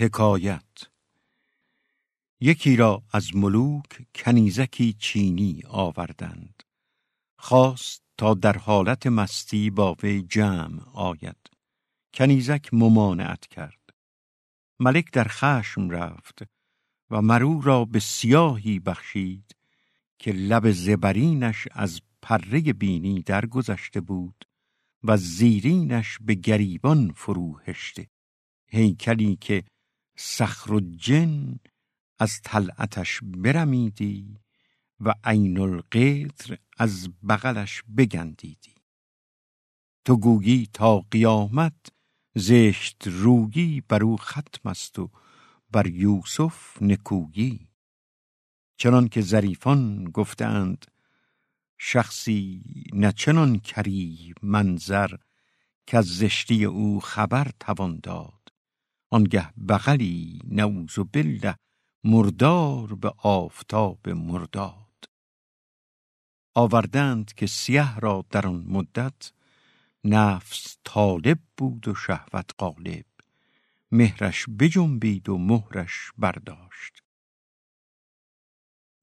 حکایت. یکی را از ملوک کنیزکی چینی آوردند. خواست تا در حالت مستی با وی جمع آید. کنیزک ممانعت کرد. ملک در خشم رفت و مرو را به سیاهی بخشید که لب زبرینش از پره بینی درگذشته بود و زیرینش به گریبان فرو هشته. هیکلی که سخر و جن از طلعتش برمیدی و عین القدر از بغلش بگندیدی. تو گویی تا قیامت زشت روگی بر او ختم است و بر یوسف نکویی. چنان که ظریفان گفتند شخصی نه چنان کری منظر که از زشتی او خبر توان داد. آنگه بغلی نعوذ بالله مردار به آفتاب مرداد. آوردند که سیه را در آن مدت نفس طالب بود و شهوت غالب. مهرش بجنبید و مهرش برداشت.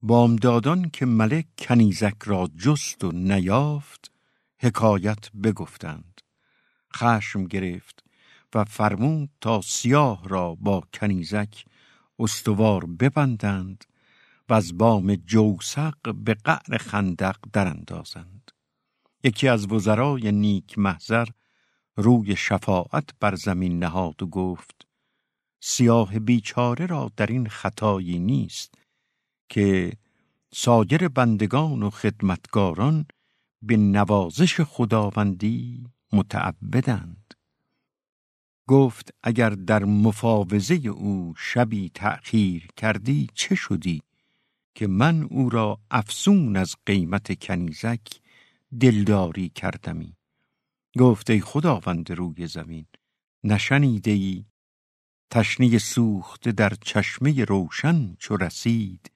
بامدادان که ملک کنیزک را جست و نیافت حکایت بگفتند. خشم گرفت. و فرمود تا سیاه را با کنیزک استوار ببندند و از بام جوسق به قعر خندق دراندازند. یکی از وزرای نیک محضر روی شفاعت بر زمین نهاد و گفت سیاه بیچاره را در این خطایی نیست که سایر بندگان و خدمتگاران به نوازش خداوندی متعبدند. گفت اگر در مفاوضه او شبی تأخیر کردی چه شدی که من او را افسون از قیمت کنیزک دلداری کردمی؟ گفت ای خداوند روی زمین نشنیده ای تشنه سوخته در چشمه روشن چو رسید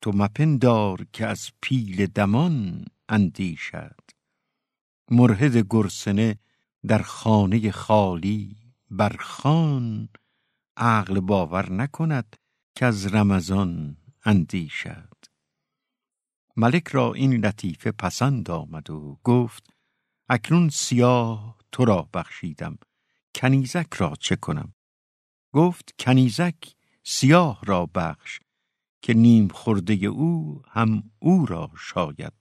تو مپندار که از پیل دمان اندیشد. مرهد گرسنه در خانه خالی بر خان عقل باور نکند که از رمضان اندیشد. ملک را این لطیفه پسند آمد و گفت اکنون سیاه تو را بخشیدم کنیزک را چه کنم؟ گفت کنیزک سیاه را بخش که نیم خورده او هم او را شاید.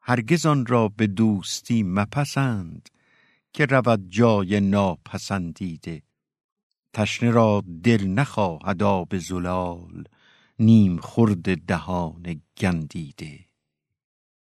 هرگز آن را به دوستی مپسند. که رود جای ناپسندیده. تشنه را دل نخواهد آب زلال نیم خرد دهان گندیده.